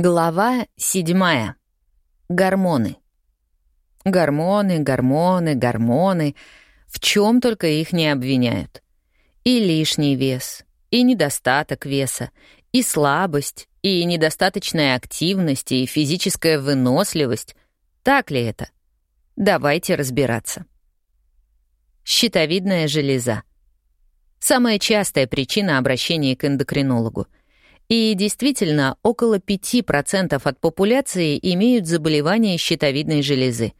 Глава седьмая. Гормоны. Гормоны, гормоны, гормоны. В чем только их не обвиняют. И лишний вес, и недостаток веса, и слабость, и недостаточная активность, и физическая выносливость. Так ли это? Давайте разбираться. Щитовидная железа. Самая частая причина обращения к эндокринологу — и действительно, около 5% от популяции имеют заболевания щитовидной железы.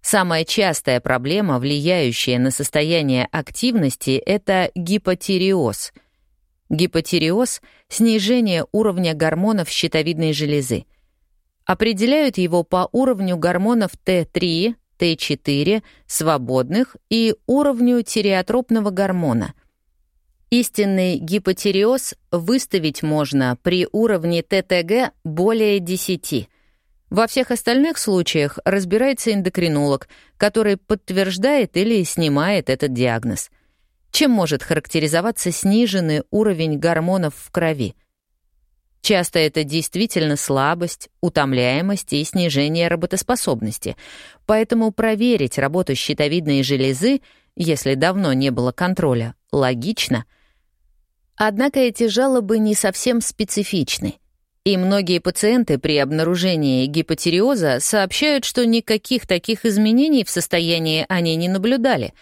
Самая частая проблема, влияющая на состояние активности, это гипотиреоз. Гипотиреоз — снижение уровня гормонов щитовидной железы. Определяют его по уровню гормонов Т3, Т4, свободных и уровню тиреотропного гормона — Истинный гипотереоз выставить можно при уровне ТТГ более 10. Во всех остальных случаях разбирается эндокринолог, который подтверждает или снимает этот диагноз. Чем может характеризоваться сниженный уровень гормонов в крови? Часто это действительно слабость, утомляемость и снижение работоспособности. Поэтому проверить работу щитовидной железы, если давно не было контроля, логично — Однако эти жалобы не совсем специфичны. И многие пациенты при обнаружении гипотериоза сообщают, что никаких таких изменений в состоянии они не наблюдали,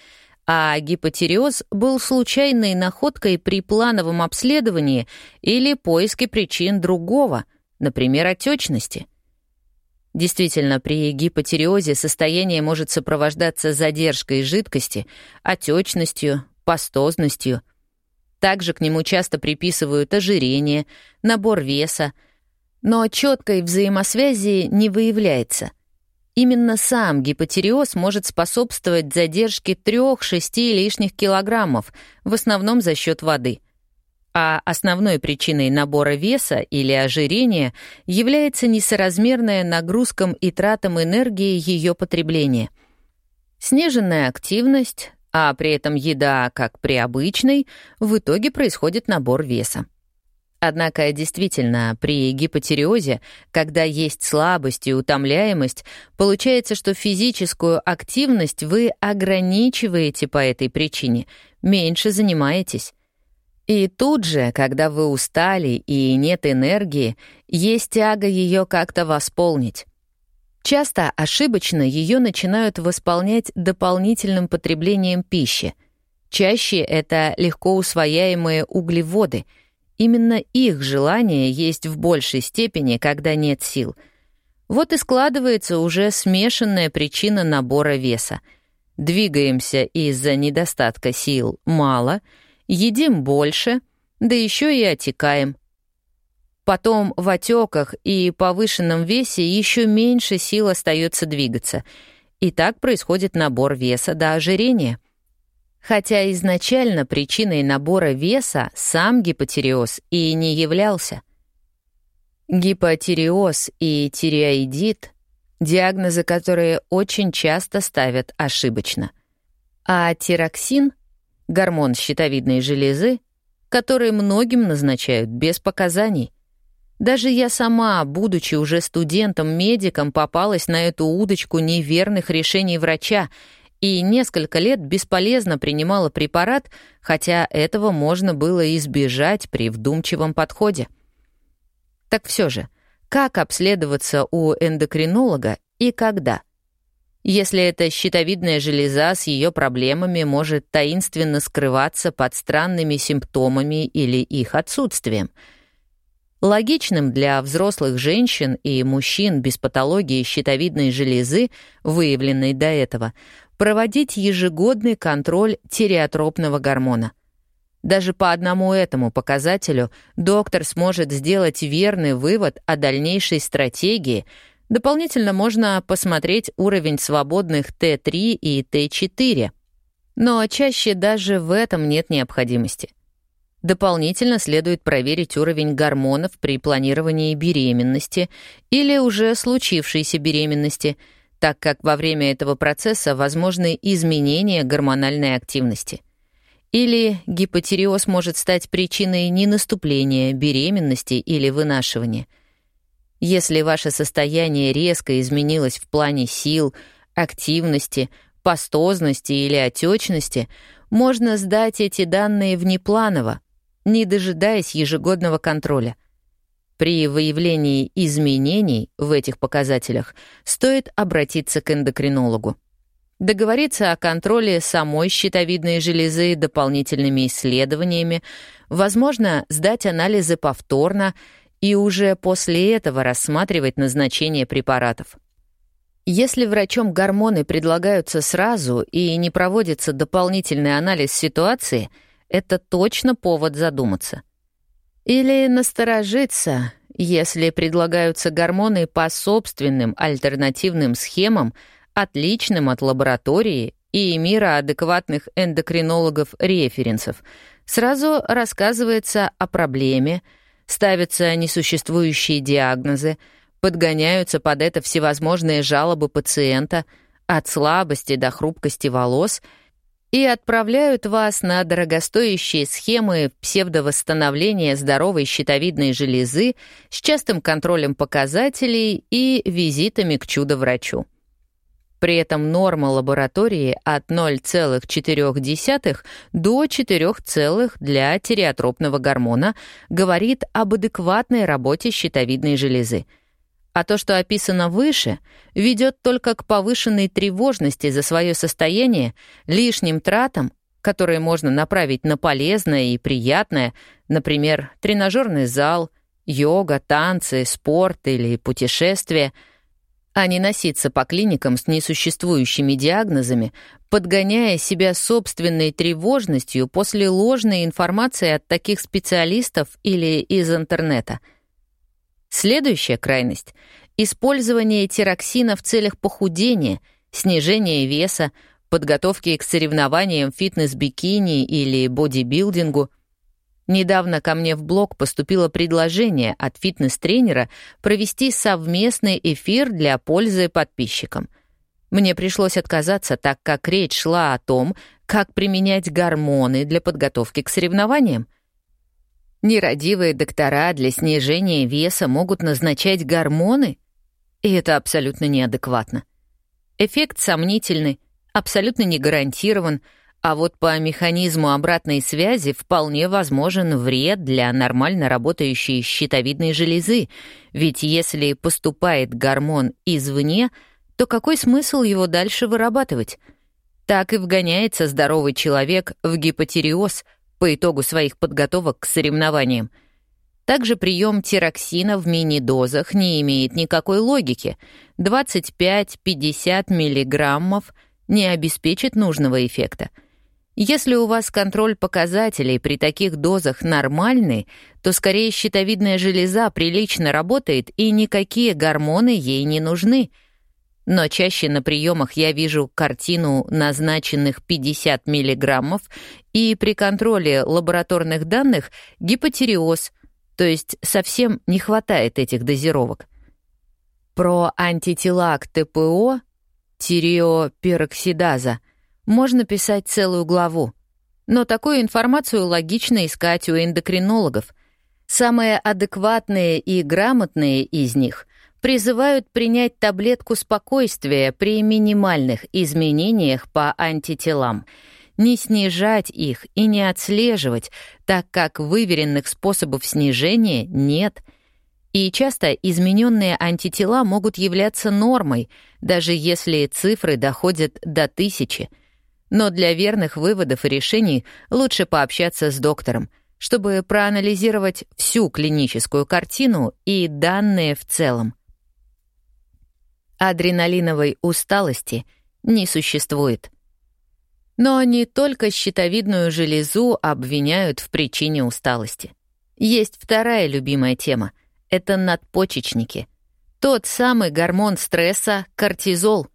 а гипотериоз был случайной находкой при плановом обследовании или поиске причин другого, например, отечности. Действительно, при гипотериозе состояние может сопровождаться задержкой жидкости, отечностью, пастозностью — также к нему часто приписывают ожирение, набор веса, но четкой взаимосвязи не выявляется. Именно сам гипотереоз может способствовать задержке 3-6 лишних килограммов, в основном за счет воды. А основной причиной набора веса или ожирения является несоразмерная нагрузкам и тратам энергии ее потребления. Сниженная активность, а при этом еда, как при обычной, в итоге происходит набор веса. Однако действительно, при гипотереозе, когда есть слабость и утомляемость, получается, что физическую активность вы ограничиваете по этой причине, меньше занимаетесь. И тут же, когда вы устали и нет энергии, есть тяга ее как-то восполнить. Часто ошибочно ее начинают восполнять дополнительным потреблением пищи. Чаще это легко усвояемые углеводы. Именно их желание есть в большей степени, когда нет сил. Вот и складывается уже смешанная причина набора веса. Двигаемся из-за недостатка сил мало, едим больше, да еще и отекаем — Потом в отеках и повышенном весе еще меньше сил остается двигаться. И так происходит набор веса до ожирения. Хотя изначально причиной набора веса сам гипотереоз и не являлся. Гипотереоз и тиреоидит — диагнозы, которые очень часто ставят ошибочно. А тироксин — гормон щитовидной железы, который многим назначают без показаний. Даже я сама, будучи уже студентом-медиком, попалась на эту удочку неверных решений врача и несколько лет бесполезно принимала препарат, хотя этого можно было избежать при вдумчивом подходе. Так все же, как обследоваться у эндокринолога и когда? Если эта щитовидная железа с ее проблемами может таинственно скрываться под странными симптомами или их отсутствием — Логичным для взрослых женщин и мужчин без патологии щитовидной железы, выявленной до этого, проводить ежегодный контроль тиреотропного гормона. Даже по одному этому показателю доктор сможет сделать верный вывод о дальнейшей стратегии. Дополнительно можно посмотреть уровень свободных Т3 и Т4. Но чаще даже в этом нет необходимости. Дополнительно следует проверить уровень гормонов при планировании беременности или уже случившейся беременности, так как во время этого процесса возможны изменения гормональной активности. Или гипотереоз может стать причиной ненаступления беременности или вынашивания. Если ваше состояние резко изменилось в плане сил, активности, пастозности или отечности, можно сдать эти данные внепланово, не дожидаясь ежегодного контроля. При выявлении изменений в этих показателях стоит обратиться к эндокринологу. Договориться о контроле самой щитовидной железы дополнительными исследованиями, возможно, сдать анализы повторно и уже после этого рассматривать назначение препаратов. Если врачом гормоны предлагаются сразу и не проводится дополнительный анализ ситуации, это точно повод задуматься. Или насторожиться, если предлагаются гормоны по собственным альтернативным схемам, отличным от лаборатории и мира адекватных эндокринологов-референсов, сразу рассказывается о проблеме, ставятся несуществующие диагнозы, подгоняются под это всевозможные жалобы пациента от слабости до хрупкости волос и отправляют вас на дорогостоящие схемы псевдовосстановления здоровой щитовидной железы с частым контролем показателей и визитами к чудо-врачу. При этом норма лаборатории от 0,4 до 4 для тиреотропного гормона говорит об адекватной работе щитовидной железы — а то, что описано выше, ведет только к повышенной тревожности за свое состояние, лишним тратам, которые можно направить на полезное и приятное, например, тренажерный зал, йога, танцы, спорт или путешествия, а не носиться по клиникам с несуществующими диагнозами, подгоняя себя собственной тревожностью после ложной информации от таких специалистов или из интернета — Следующая крайность — использование тироксина в целях похудения, снижения веса, подготовки к соревнованиям фитнес-бикини или бодибилдингу. Недавно ко мне в блог поступило предложение от фитнес-тренера провести совместный эфир для пользы подписчикам. Мне пришлось отказаться, так как речь шла о том, как применять гормоны для подготовки к соревнованиям. Нерадивые доктора для снижения веса могут назначать гормоны? И это абсолютно неадекватно. Эффект сомнительный, абсолютно не гарантирован, а вот по механизму обратной связи вполне возможен вред для нормально работающей щитовидной железы, ведь если поступает гормон извне, то какой смысл его дальше вырабатывать? Так и вгоняется здоровый человек в гипотереоз, по итогу своих подготовок к соревнованиям. Также прием тироксина в мини-дозах не имеет никакой логики. 25-50 миллиграммов не обеспечит нужного эффекта. Если у вас контроль показателей при таких дозах нормальный, то скорее щитовидная железа прилично работает и никакие гормоны ей не нужны — но чаще на приемах я вижу картину назначенных 50 миллиграммов и при контроле лабораторных данных гипотереоз, то есть совсем не хватает этих дозировок. Про антитела к ТПО, тиреопероксидаза, можно писать целую главу. Но такую информацию логично искать у эндокринологов. Самые адекватные и грамотные из них — призывают принять таблетку спокойствия при минимальных изменениях по антителам, не снижать их и не отслеживать, так как выверенных способов снижения нет. И часто измененные антитела могут являться нормой, даже если цифры доходят до тысячи. Но для верных выводов и решений лучше пообщаться с доктором, чтобы проанализировать всю клиническую картину и данные в целом. Адреналиновой усталости не существует. Но не только щитовидную железу обвиняют в причине усталости. Есть вторая любимая тема — это надпочечники. Тот самый гормон стресса — кортизол.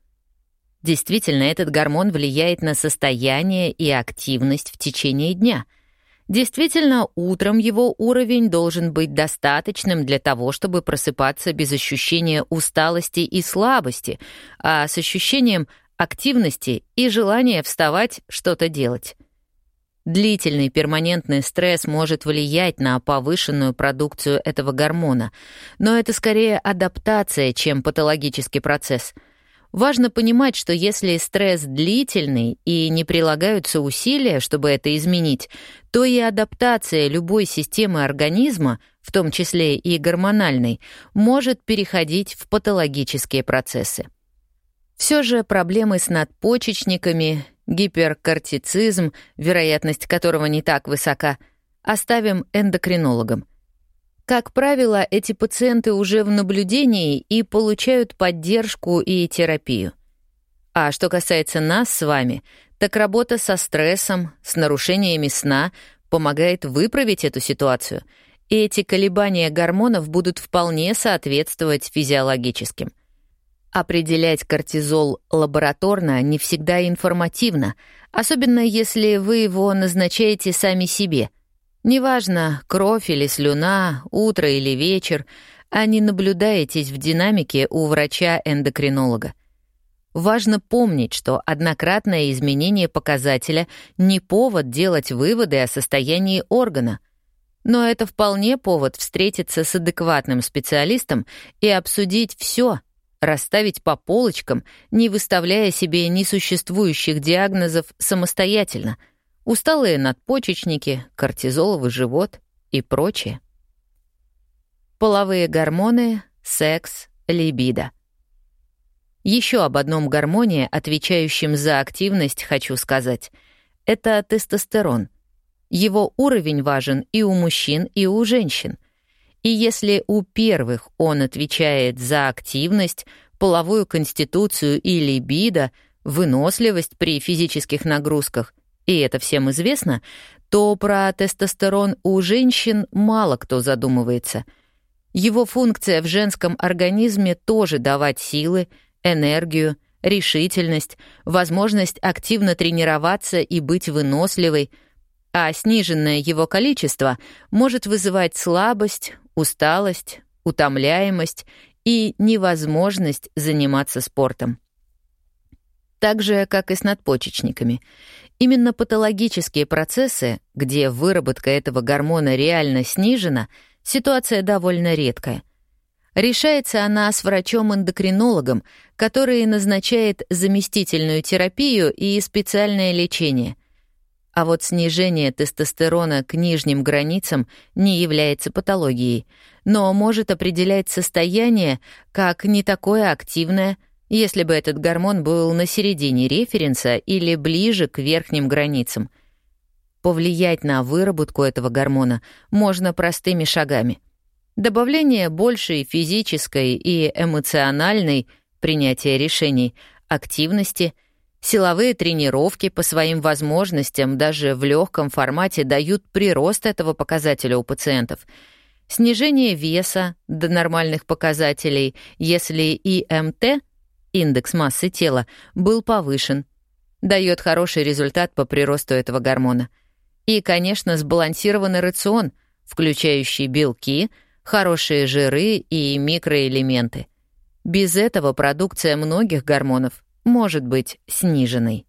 Действительно, этот гормон влияет на состояние и активность в течение дня — Действительно, утром его уровень должен быть достаточным для того, чтобы просыпаться без ощущения усталости и слабости, а с ощущением активности и желания вставать что-то делать. Длительный перманентный стресс может влиять на повышенную продукцию этого гормона, но это скорее адаптация, чем патологический процесс. Важно понимать, что если стресс длительный и не прилагаются усилия, чтобы это изменить, то и адаптация любой системы организма, в том числе и гормональной, может переходить в патологические процессы. Все же проблемы с надпочечниками, гиперкортицизм, вероятность которого не так высока, оставим эндокринологам. Как правило, эти пациенты уже в наблюдении и получают поддержку и терапию. А что касается нас с вами, так работа со стрессом, с нарушениями сна помогает выправить эту ситуацию, и эти колебания гормонов будут вполне соответствовать физиологическим. Определять кортизол лабораторно не всегда информативно, особенно если вы его назначаете сами себе. Неважно, кровь или слюна, утро или вечер, а не наблюдаетесь в динамике у врача-эндокринолога. Важно помнить, что однократное изменение показателя не повод делать выводы о состоянии органа. Но это вполне повод встретиться с адекватным специалистом и обсудить все — расставить по полочкам, не выставляя себе несуществующих диагнозов самостоятельно, усталые надпочечники, кортизоловый живот и прочее. Половые гормоны, секс, либидо. Еще об одном гормоне, отвечающем за активность, хочу сказать. Это тестостерон. Его уровень важен и у мужчин, и у женщин — и если у первых он отвечает за активность, половую конституцию и либидо, выносливость при физических нагрузках, и это всем известно, то про тестостерон у женщин мало кто задумывается. Его функция в женском организме тоже давать силы, энергию, решительность, возможность активно тренироваться и быть выносливой, а сниженное его количество может вызывать слабость, усталость, утомляемость и невозможность заниматься спортом. Так же, как и с надпочечниками. Именно патологические процессы, где выработка этого гормона реально снижена, ситуация довольно редкая. Решается она с врачом-эндокринологом, который назначает заместительную терапию и специальное лечение. А вот снижение тестостерона к нижним границам не является патологией, но может определять состояние как не такое активное, если бы этот гормон был на середине референса или ближе к верхним границам. Повлиять на выработку этого гормона можно простыми шагами. Добавление большей физической и эмоциональной принятия решений активности — Силовые тренировки по своим возможностям даже в легком формате дают прирост этого показателя у пациентов. Снижение веса до нормальных показателей, если ИМТ, индекс массы тела, был повышен, дает хороший результат по приросту этого гормона. И, конечно, сбалансированный рацион, включающий белки, хорошие жиры и микроэлементы. Без этого продукция многих гормонов может быть сниженной.